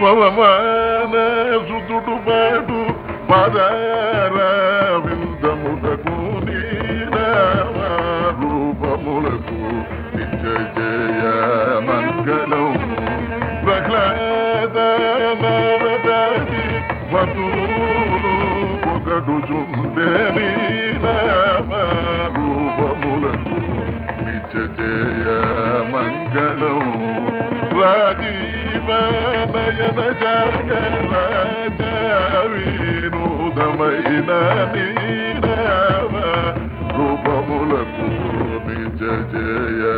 పవమాన సుతుడు పాటు పదార రూపములకు నిత్య జయ మంగళం ప్రహ్లాదీ నవదాది ఒకడు చుండని రూపములకు నిత్య జయ మంగళం. రాజీవమయన జగ రాజీనూతమైన నీరవ. రూపములకు నిజ జయ.